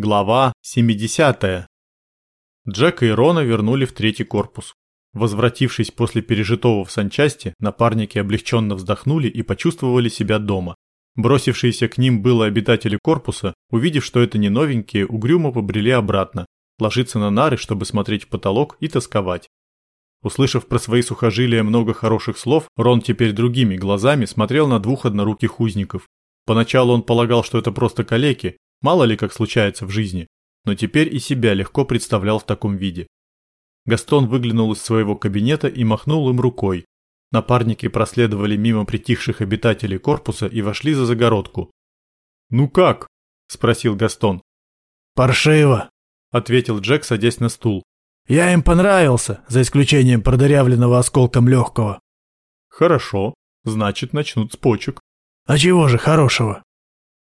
Глава 70. Джека и Рона вернули в третий корпус. Возвратившись после пережитого в санчасти, напарники облегченно вздохнули и почувствовали себя дома. Бросившиеся к ним было обитатели корпуса, увидев, что это не новенькие, угрюмо побрели обратно, ложиться на нары, чтобы смотреть в потолок и тосковать. Услышав про свои сухожилия много хороших слов, Рон теперь другими глазами смотрел на двух одноруких узников. Поначалу он полагал, что это просто калеки, Мало ли как случается в жизни, но теперь и себя легко представлял в таком виде. Гастон выглянул из своего кабинета и махнул им рукой. Напарники проследовали мимо притихших обитателей корпуса и вошли за загородку. «Ну как?» – спросил Гастон. «Паршиво», – ответил Джек, садясь на стул. «Я им понравился, за исключением продырявленного осколком легкого». «Хорошо, значит, начнут с почек». «А чего же хорошего?»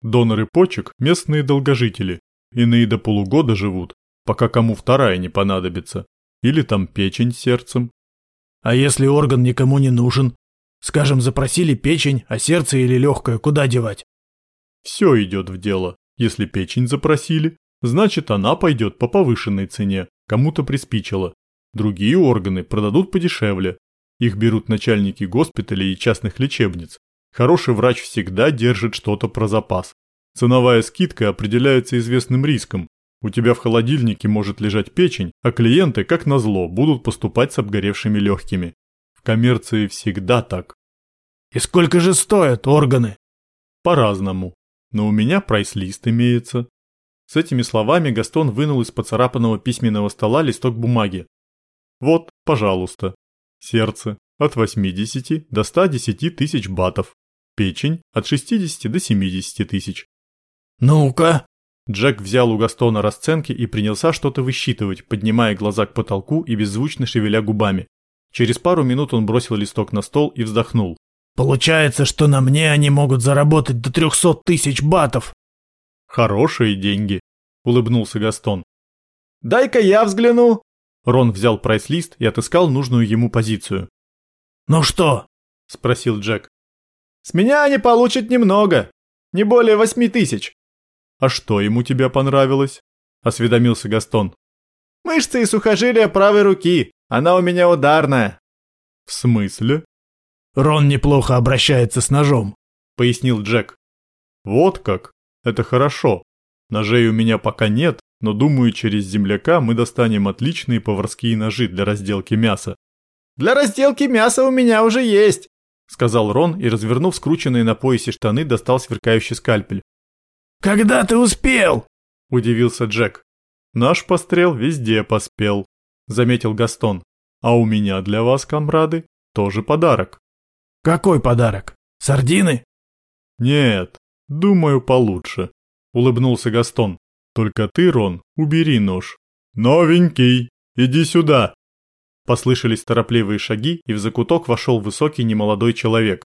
Доноры почек – местные долгожители. Иные до полугода живут, пока кому вторая не понадобится. Или там печень с сердцем. А если орган никому не нужен? Скажем, запросили печень, а сердце или легкое куда девать? Все идет в дело. Если печень запросили, значит она пойдет по повышенной цене, кому-то приспичило. Другие органы продадут подешевле. Их берут начальники госпиталей и частных лечебниц. Хороший врач всегда держит что-то про запас. Ценовая скидка определяется известным риском. У тебя в холодильнике может лежать печень, а клиенты, как назло, будут поступать с обгоревшими легкими. В коммерции всегда так. И сколько же стоят органы? По-разному. Но у меня прайс-лист имеется. С этими словами Гастон вынул из поцарапанного письменного стола листок бумаги. Вот, пожалуйста. Сердце. От 80 до 110 тысяч батов. Печень от 60 до 70 тысяч. «Ну-ка!» Джек взял у Гастона расценки и принялся что-то высчитывать, поднимая глаза к потолку и беззвучно шевеля губами. Через пару минут он бросил листок на стол и вздохнул. «Получается, что на мне они могут заработать до трехсот тысяч батов!» «Хорошие деньги!» – улыбнулся Гастон. «Дай-ка я взгляну!» Рон взял прайс-лист и отыскал нужную ему позицию. «Ну что?» – спросил Джек. С меня они получат немного, не более восьми тысяч. А что ему тебя понравилось? Осведомился Гастон. Мышцы и сухожилия правой руки, она у меня ударная. В смысле? Рон неплохо обращается с ножом, пояснил Джек. Вот как? Это хорошо. Ножей у меня пока нет, но думаю, через земляка мы достанем отличные поварские ножи для разделки мяса. Для разделки мяса у меня уже есть, сказал Рон и, развернув скрученные на поясе штаны, достал сверкающий скальпель. «Когда ты успел?» – удивился Джек. «Наш пострел везде поспел», – заметил Гастон. «А у меня для вас, комрады, тоже подарок». «Какой подарок? Сардины?» «Нет, думаю, получше», – улыбнулся Гастон. «Только ты, Рон, убери нож». «Новенький, иди сюда!» Послышались торопливые шаги, и в закуток вошел высокий немолодой человек.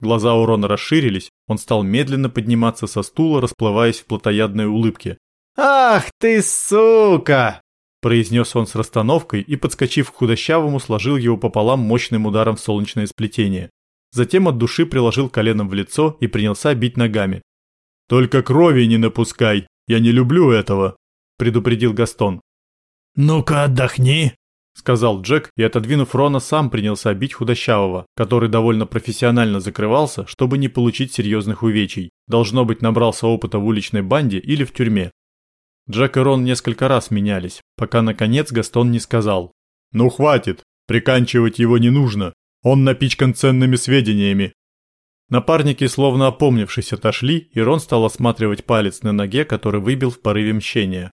Глаза у Рона расширились, он стал медленно подниматься со стула, расплываясь в плотоядной улыбке. «Ах ты сука!» произнес он с расстановкой и, подскочив к худощавому, сложил его пополам мощным ударом в солнечное сплетение. Затем от души приложил коленом в лицо и принялся бить ногами. «Только крови не напускай, я не люблю этого», – предупредил Гастон. «Ну-ка отдохни», — сказал Джек и, отодвинув Рона, сам принялся бить худощавого, который довольно профессионально закрывался, чтобы не получить серьезных увечий. Должно быть, набрался опыта в уличной банде или в тюрьме. Джек и Рон несколько раз менялись, пока наконец Гастон не сказал. «Ну хватит, приканчивать его не нужно, он напичкан ценными сведениями». Напарники, словно опомнившись, отошли, и Рон стал осматривать палец на ноге, который выбил в порыве мщения.